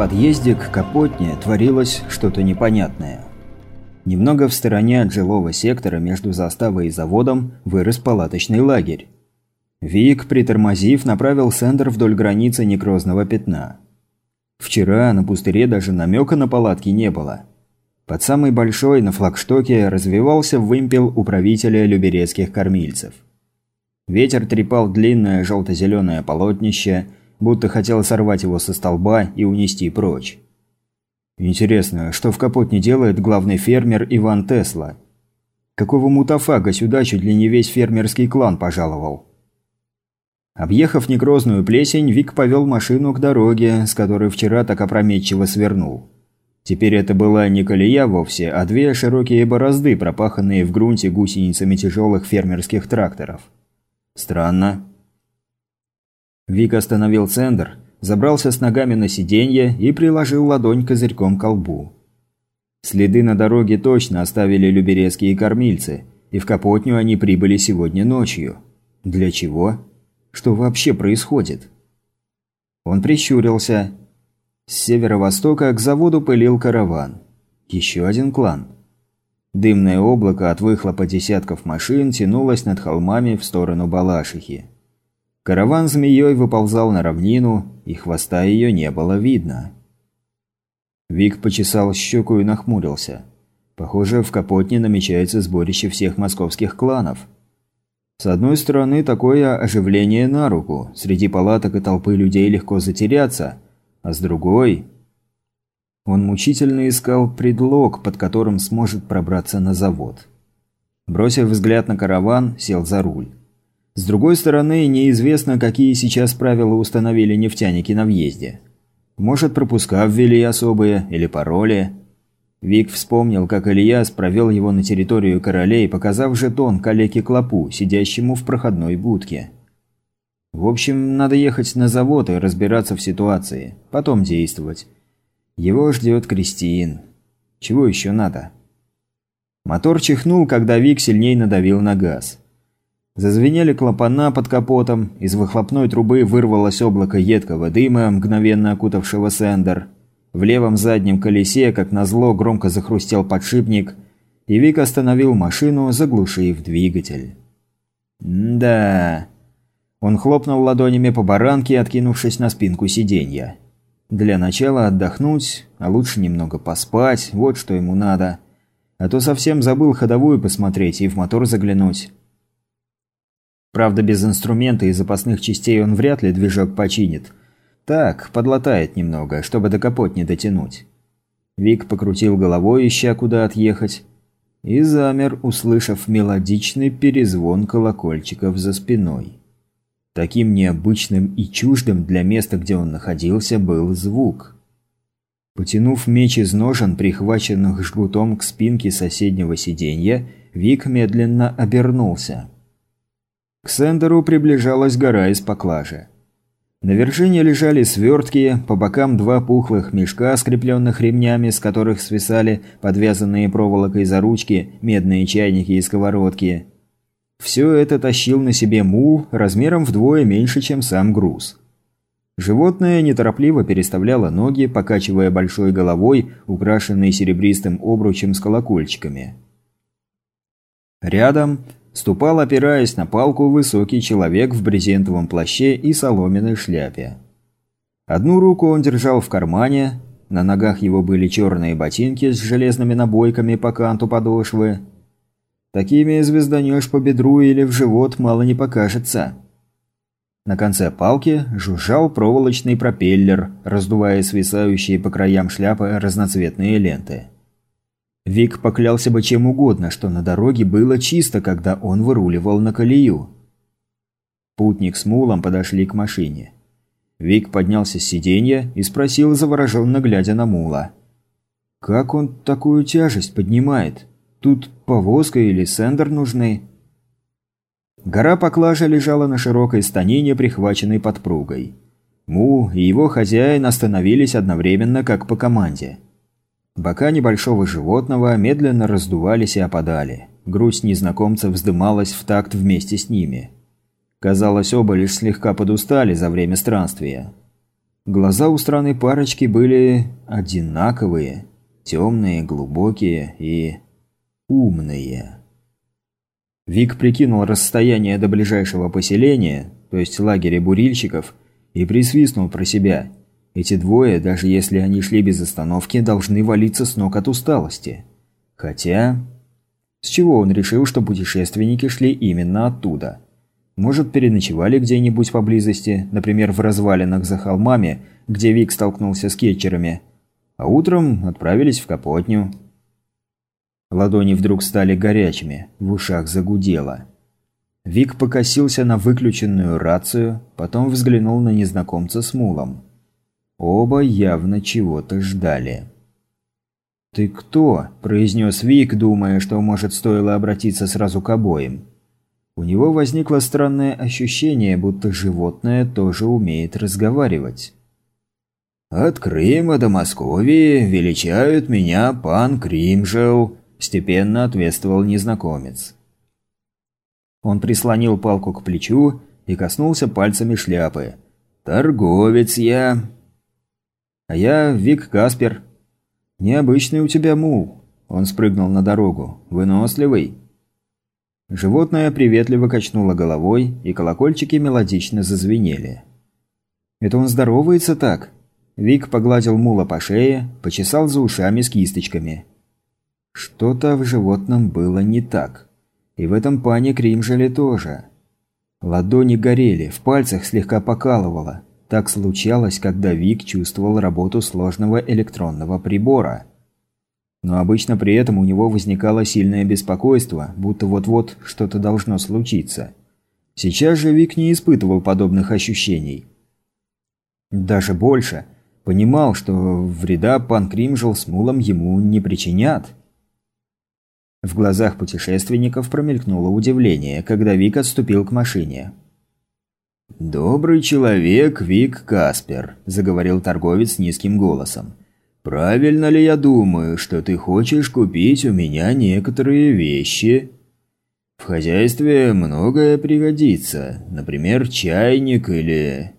подъезде к Капотне творилось что-то непонятное. Немного в стороне от жилого сектора между заставой и заводом вырос палаточный лагерь. Вик, притормозив, направил Сендер вдоль границы некрозного пятна. Вчера на пустыре даже намека на палатки не было. Под самой большой на флагштоке развивался вымпел управителя люберецких кормильцев. Ветер трепал длинное желто-зеленое полотнище, будто хотел сорвать его со столба и унести прочь. Интересно, что в Капотне делает главный фермер Иван Тесла? Какого мутафага сюда чуть ли не весь фермерский клан пожаловал? Объехав некрозную плесень, Вик повел машину к дороге, с которой вчера так опрометчиво свернул. Теперь это была не колея вовсе, а две широкие борозды, пропаханные в грунте гусеницами тяжелых фермерских тракторов. Странно. Вик остановил Сендер, забрался с ногами на сиденье и приложил ладонь козырьком к колбу. Следы на дороге точно оставили люберецкие кормильцы, и в Капотню они прибыли сегодня ночью. Для чего? Что вообще происходит? Он прищурился. С северо-востока к заводу пылил караван. Еще один клан. Дымное облако от выхлопа десятков машин тянулось над холмами в сторону Балашихи. Караван змеей выползал на равнину, и хвоста ее не было видно. Вик почесал щеку и нахмурился. Похоже, в Капотне намечается сборище всех московских кланов. С одной стороны, такое оживление на руку. Среди палаток и толпы людей легко затеряться. А с другой... Он мучительно искал предлог, под которым сможет пробраться на завод. Бросив взгляд на караван, сел за руль. С другой стороны, неизвестно, какие сейчас правила установили нефтяники на въезде. Может, пропуска ввели особые или пароли. Вик вспомнил, как Ильяс провел его на территорию королей, показав жетон калеке Клопу, сидящему в проходной будке. В общем, надо ехать на завод и разбираться в ситуации. Потом действовать. Его ждет Кристин. Чего еще надо? Мотор чихнул, когда Вик сильней надавил на газ. Зазвенели клапана под капотом, из выхлопной трубы вырвалось облако едкого дыма, мгновенно окутавшего Сендер. В левом заднем колесе, как назло, громко захрустел подшипник, и Вик остановил машину, заглушив двигатель. «Да...» Он хлопнул ладонями по баранке, откинувшись на спинку сиденья. Для начала отдохнуть, а лучше немного поспать, вот что ему надо. А то совсем забыл ходовую посмотреть и в мотор заглянуть. Правда, без инструмента и запасных частей он вряд ли движок починит. Так, подлатает немного, чтобы до капот не дотянуть. Вик покрутил головой, ища куда отъехать, и замер, услышав мелодичный перезвон колокольчиков за спиной. Таким необычным и чуждым для места, где он находился, был звук. Потянув меч из ножен, прихваченных жгутом к спинке соседнего сиденья, Вик медленно обернулся. К Сендеру приближалась гора из поклажи. На вершине лежали свертки, по бокам два пухлых мешка, скрепленных ремнями, с которых свисали подвязанные проволокой за ручки медные чайники и сковородки. Все это тащил на себе мул размером вдвое меньше, чем сам груз. Животное неторопливо переставляло ноги, покачивая большой головой, украшенной серебристым обручем с колокольчиками. Рядом ступал, опираясь на палку, высокий человек в брезентовом плаще и соломенной шляпе. Одну руку он держал в кармане, на ногах его были черные ботинки с железными набойками по канту подошвы. Такими звезданешь по бедру или в живот мало не покажется. На конце палки жужжал проволочный пропеллер, раздувая свисающие по краям шляпы разноцветные ленты. Вик поклялся бы чем угодно, что на дороге было чисто, когда он выруливал на колею. Путник с мулом подошли к машине. Вик поднялся с сиденья и спросил, завороженно глядя на мула. «Как он такую тяжесть поднимает? Тут повозка или сендер нужны?» Гора поклажа лежала на широкой станине, прихваченной подпругой. Мул и его хозяин остановились одновременно, как по команде – Бока небольшого животного медленно раздувались и опадали. Грудь незнакомца вздымалась в такт вместе с ними. Казалось, оба лишь слегка подустали за время странствия. Глаза у странной парочки были одинаковые, темные, глубокие и умные. Вик прикинул расстояние до ближайшего поселения, то есть лагеря бурильщиков, и присвистнул про себя. Эти двое, даже если они шли без остановки, должны валиться с ног от усталости. Хотя... С чего он решил, что путешественники шли именно оттуда? Может, переночевали где-нибудь поблизости, например, в развалинах за холмами, где Вик столкнулся с кетчерами, а утром отправились в Капотню. Ладони вдруг стали горячими, в ушах загудело. Вик покосился на выключенную рацию, потом взглянул на незнакомца с мулом. Оба явно чего-то ждали. «Ты кто?» – произнес Вик, думая, что, может, стоило обратиться сразу к обоим. У него возникло странное ощущение, будто животное тоже умеет разговаривать. «От Крыма до Московии величают меня пан Кримжел», – степенно ответствовал незнакомец. Он прислонил палку к плечу и коснулся пальцами шляпы. «Торговец я». «А я Вик Каспер», «Необычный у тебя мул». Он спрыгнул на дорогу. «Выносливый». Животное приветливо качнуло головой, и колокольчики мелодично зазвенели. «Это он здоровается так?» Вик погладил мула по шее, почесал за ушами с кисточками. Что-то в животном было не так. И в этом пане Кримжеле тоже. Ладони горели, в пальцах слегка покалывало. Так случалось, когда Вик чувствовал работу сложного электронного прибора. Но обычно при этом у него возникало сильное беспокойство, будто вот-вот что-то должно случиться. Сейчас же Вик не испытывал подобных ощущений. Даже больше. Понимал, что вреда пан Кримжел с Мулом ему не причинят. В глазах путешественников промелькнуло удивление, когда Вик отступил к машине. «Добрый человек Вик Каспер», – заговорил торговец низким голосом. «Правильно ли я думаю, что ты хочешь купить у меня некоторые вещи?» «В хозяйстве многое пригодится, например, чайник или...»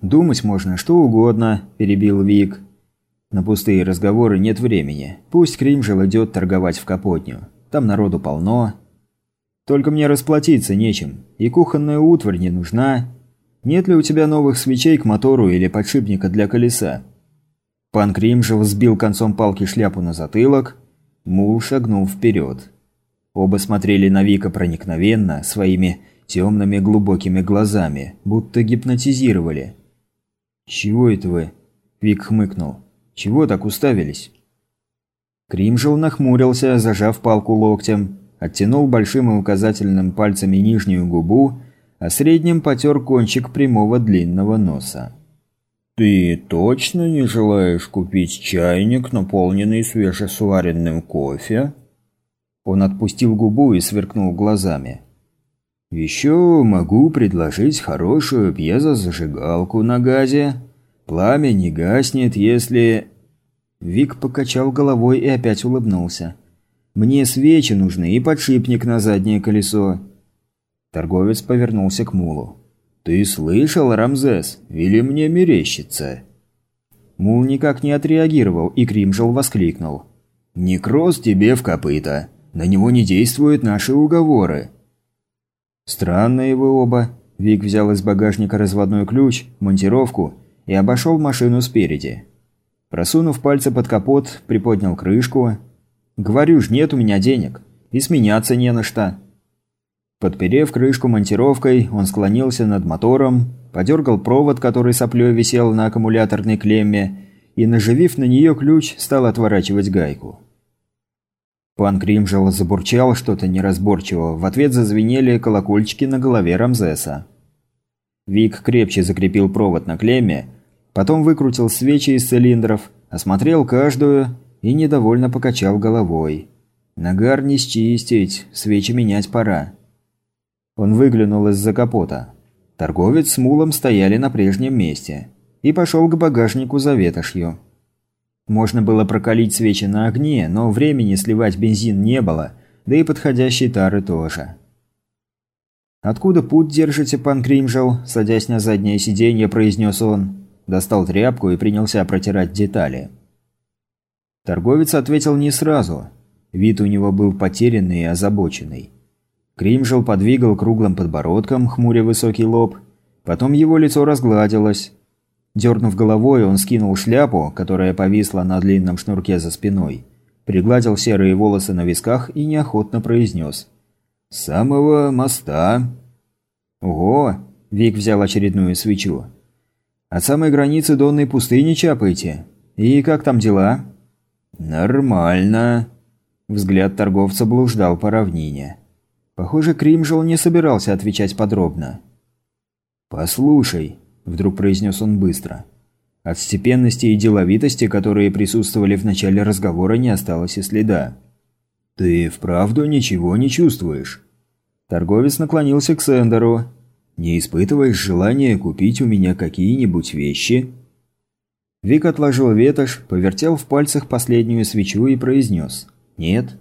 «Думать можно что угодно», – перебил Вик. «На пустые разговоры нет времени. Пусть Кримжел идет торговать в Капотню. Там народу полно. Только мне расплатиться нечем, и кухонная утварь не нужна, нет ли у тебя новых свечей к мотору или подшипника для колеса?» Пан Кримжев сбил концом палки шляпу на затылок. Мул шагнул вперед. Оба смотрели на Вика проникновенно, своими темными глубокими глазами, будто гипнотизировали. «Чего это вы?» – Вик хмыкнул. «Чего так уставились?» Кримжел нахмурился, зажав палку локтем, оттянул большим и указательным пальцами нижнюю губу а средним потер кончик прямого длинного носа. «Ты точно не желаешь купить чайник, наполненный свежесваренным кофе?» Он отпустил губу и сверкнул глазами. «Еще могу предложить хорошую пьезозажигалку на газе. Пламя не гаснет, если...» Вик покачал головой и опять улыбнулся. «Мне свечи нужны и подшипник на заднее колесо. Торговец повернулся к Мулу. «Ты слышал, Рамзес? Или мне мерещится?» Мул никак не отреагировал, и Кримжел воскликнул. «Некроз тебе в копыта. На него не действуют наши уговоры». «Странные вы оба». Вик взял из багажника разводной ключ, монтировку и обошел машину спереди. Просунув пальцы под капот, приподнял крышку. «Говорю ж, нет у меня денег. И сменяться не на что. Подперев крышку монтировкой, он склонился над мотором, подергал провод, который соплей висел на аккумуляторной клемме, и, наживив на нее ключ, стал отворачивать гайку. Пан Кримжел забурчал что-то неразборчиво, в ответ зазвенели колокольчики на голове Рамзеса. Вик крепче закрепил провод на клемме, потом выкрутил свечи из цилиндров, осмотрел каждую и недовольно покачал головой. «Нагар не счистить, свечи менять пора». Он выглянул из-за капота. Торговец с мулом стояли на прежнем месте. И пошел к багажнику за ветошью. Можно было прокалить свечи на огне, но времени сливать бензин не было, да и подходящей тары тоже. «Откуда путь держите, пан Кримжел?» – садясь на заднее сиденье, произнес он. достал тряпку и принялся протирать детали. Торговец ответил не сразу. Вид у него был потерянный и озабоченный. Кримжел подвигал круглым подбородком, хмуря высокий лоб. Потом его лицо разгладилось. Дернув головой, он скинул шляпу, которая повисла на длинном шнурке за спиной, пригладил серые волосы на висках и неохотно произнес. «С самого моста». «Ого!» – Вик взял очередную свечу. «От самой границы Донной пустыни чапаете? И как там дела?» «Нормально». Взгляд торговца блуждал по равнине. Похоже, Кримжел не собирался отвечать подробно. «Послушай», – вдруг произнес он быстро. От степенности и деловитости, которые присутствовали в начале разговора, не осталось и следа. «Ты вправду ничего не чувствуешь?» Торговец наклонился к Сендеру. «Не испытываешь желания купить у меня какие-нибудь вещи?» Вик отложил ветошь, повертел в пальцах последнюю свечу и произнес «Нет».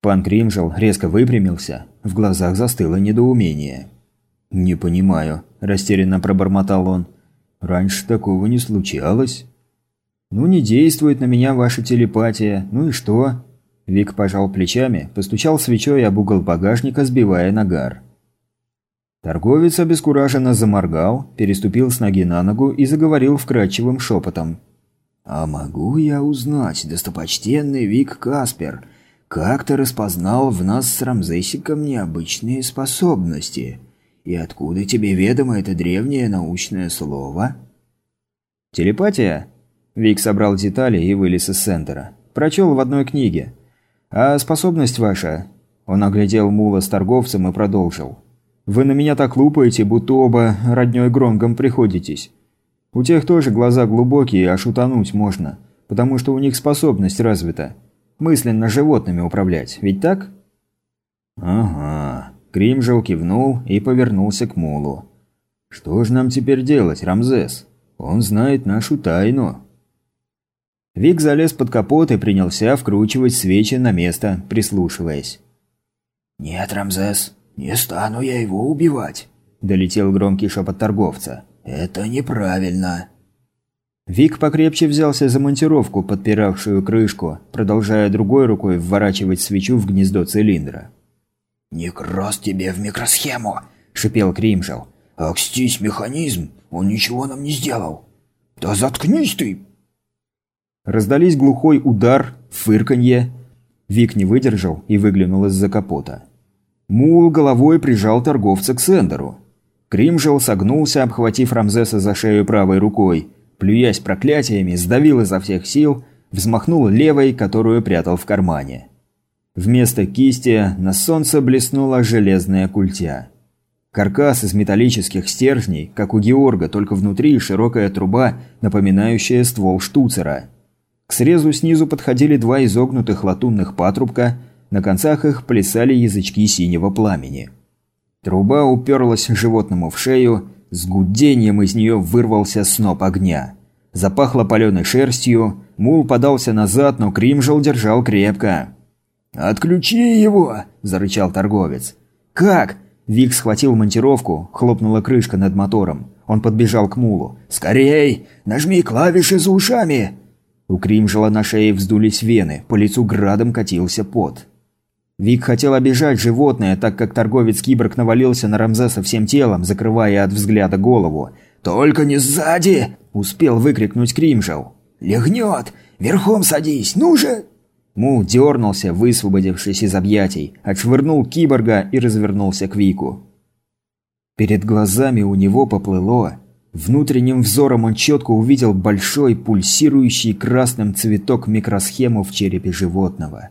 Пан Кримжел резко выпрямился, в глазах застыло недоумение. «Не понимаю», – растерянно пробормотал он. «Раньше такого не случалось». «Ну, не действует на меня ваша телепатия. Ну и что?» Вик пожал плечами, постучал свечой об угол багажника, сбивая нагар. Торговец обескураженно заморгал, переступил с ноги на ногу и заговорил вкрадчивым шепотом. «А могу я узнать, достопочтенный Вик Каспер, как ты распознал в нас с Рамзесиком необычные способности? И откуда тебе ведомо это древнее научное слово?» «Телепатия?» Вик собрал детали и вылез из центра. «Прочел в одной книге. А способность ваша?» Он оглядел Мула с торговцем и продолжил. Вы на меня так лупаете, будто оба роднёй Гронгом приходитесь. У тех тоже глаза глубокие, а шутануть можно, потому что у них способность развита. Мысленно животными управлять, ведь так? Ага. Кримжел кивнул и повернулся к Мулу. Что же нам теперь делать, Рамзес? Он знает нашу тайну. Вик залез под капот и принялся вкручивать свечи на место, прислушиваясь. «Нет, Рамзес, «Не стану я его убивать», – долетел громкий шепот торговца. «Это неправильно». Вик покрепче взялся за монтировку, подпиравшую крышку, продолжая другой рукой вворачивать свечу в гнездо цилиндра. «Некроз тебе в микросхему!» – шипел Кримжел. «Акстись, механизм! Он ничего нам не сделал!» «Да заткнись ты!» Раздались глухой удар, фырканье. Вик не выдержал и выглянул из-за капота. Мул головой прижал торговца к Сендеру. Кримжел согнулся, обхватив Рамзеса за шею правой рукой, плюясь проклятиями, сдавил изо всех сил, взмахнул левой, которую прятал в кармане. Вместо кисти на солнце блеснула железная культя. Каркас из металлических стержней, как у Георга, только внутри широкая труба, напоминающая ствол штуцера. К срезу снизу подходили два изогнутых латунных патрубка – на концах их плясали язычки синего пламени. Труба уперлась животному в шею, с гудением из нее вырвался сноп огня. Запахло паленой шерстью, мул подался назад, но Кримжел держал крепко. «Отключи его!» – зарычал торговец. «Как?» Вик схватил монтировку, хлопнула крышка над мотором. Он подбежал к мулу. «Скорей! Нажми клавиши за ушами!» У Кримжела на шее вздулись вены, по лицу градом катился пот. Вик хотел обижать животное, так как торговец-киборг навалился на Рамзеса всем телом, закрывая от взгляда голову. «Только не сзади!» – успел выкрикнуть Кримжел. «Легнет! Верхом садись! Ну же!» Мул дернулся, высвободившись из объятий, отшвырнул киборга и развернулся к Вику. Перед глазами у него поплыло. Внутренним взором он четко увидел большой, пульсирующий красным цветок микросхему в черепе животного.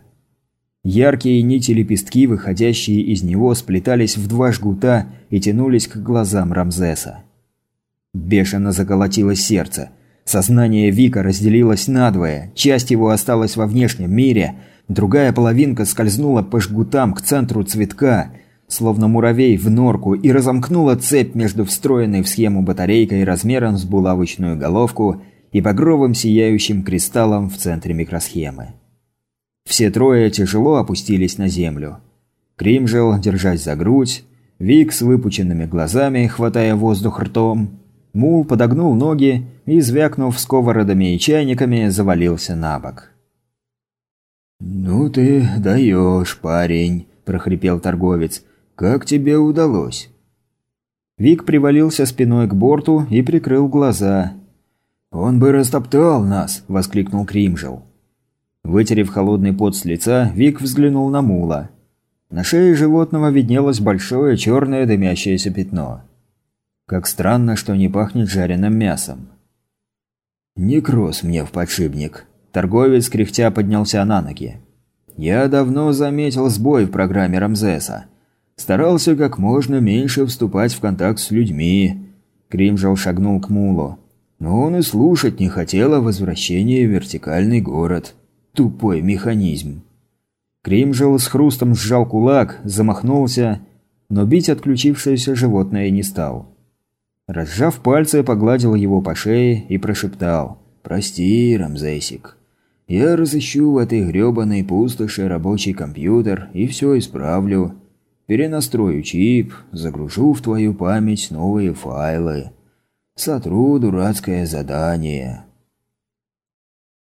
Яркие нити-лепестки, выходящие из него, сплетались в два жгута и тянулись к глазам Рамзеса. Бешено заколотилось сердце. Сознание Вика разделилось надвое, часть его осталась во внешнем мире, другая половинка скользнула по жгутам к центру цветка, словно муравей в норку, и разомкнула цепь между встроенной в схему батарейкой размером с булавочную головку и багровым сияющим кристаллом в центре микросхемы. Все трое тяжело опустились на землю. Кримжел, держась за грудь, Вик с выпученными глазами, хватая воздух ртом, Мул подогнул ноги и, звякнув сковородами и чайниками, завалился на бок. «Ну ты даешь, парень», – прохрипел торговец. «Как тебе удалось?» Вик привалился спиной к борту и прикрыл глаза. «Он бы растоптал нас!» – воскликнул Кримжел. Вытерев холодный пот с лица, Вик взглянул на мула. На шее животного виднелось большое черное дымящееся пятно. Как странно, что не пахнет жареным мясом. «Некроз мне в подшипник». Торговец кряхтя поднялся на ноги. «Я давно заметил сбой в программе Рамзеса. Старался как можно меньше вступать в контакт с людьми». Кримжел шагнул к мулу. Но он и слушать не хотел о возвращении в вертикальный город. Тупой механизм. Кримжел с хрустом сжал кулак, замахнулся, но бить отключившееся животное не стал. Разжав пальцы, погладил его по шее и прошептал «Прости, Рамзесик. Я разыщу в этой грёбаной пустоши рабочий компьютер и все исправлю. Перенастрою чип, загружу в твою память новые файлы. Сотру дурацкое задание».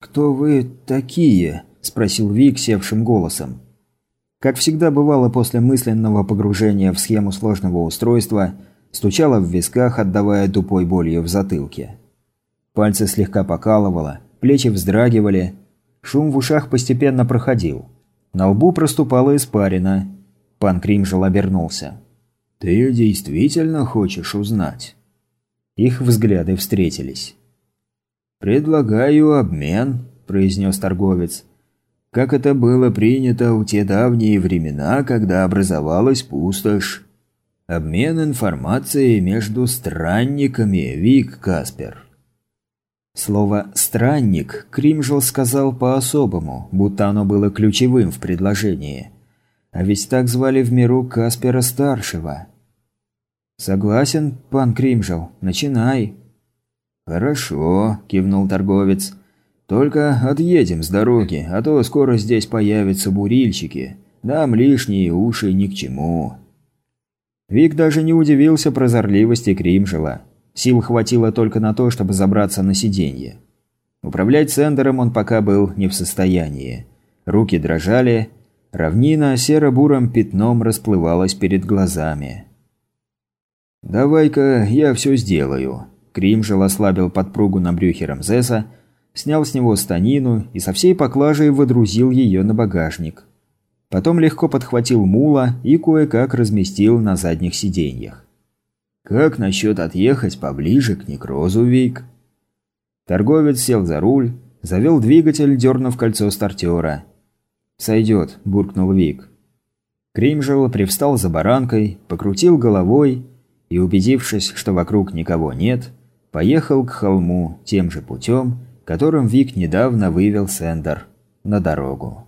«Кто вы такие?» – спросил Вик севшим голосом. Как всегда бывало после мысленного погружения в схему сложного устройства, стучало в висках, отдавая тупой болью в затылке. Пальцы слегка покалывало, плечи вздрагивали, шум в ушах постепенно проходил. На лбу проступала испарина. Пан Кримжел обернулся. «Ты действительно хочешь узнать?» Их взгляды встретились. «Предлагаю обмен», – произнес торговец. «Как это было принято в те давние времена, когда образовалась пустошь. Обмен информацией между странниками, Вик Каспер». Слово «странник» Кримжел сказал по-особому, будто оно было ключевым в предложении. А ведь так звали в миру Каспера-старшего. «Согласен, пан Кримжел, начинай». «Хорошо», – кивнул торговец. «Только отъедем с дороги, а то скоро здесь появятся бурильщики. Нам лишние уши ни к чему». Вик даже не удивился прозорливости Кримжела. Сил хватило только на то, чтобы забраться на сиденье. Управлять Сендером он пока был не в состоянии. Руки дрожали, равнина серо-бурым пятном расплывалась перед глазами. «Давай-ка я все сделаю». Кримжел ослабил подпругу на брюхе Рамзеса, снял с него станину и со всей поклажей выдрузил ее на багажник. Потом легко подхватил мула и кое-как разместил на задних сиденьях. «Как насчет отъехать поближе к некрозу, Вик?» Торговец сел за руль, завел двигатель, дернув кольцо стартера. «Сойдет», – буркнул Вик. Кримжел привстал за баранкой, покрутил головой и, убедившись, что вокруг никого нет, поехал к холму тем же путем, которым Вик недавно вывел Сендер на дорогу.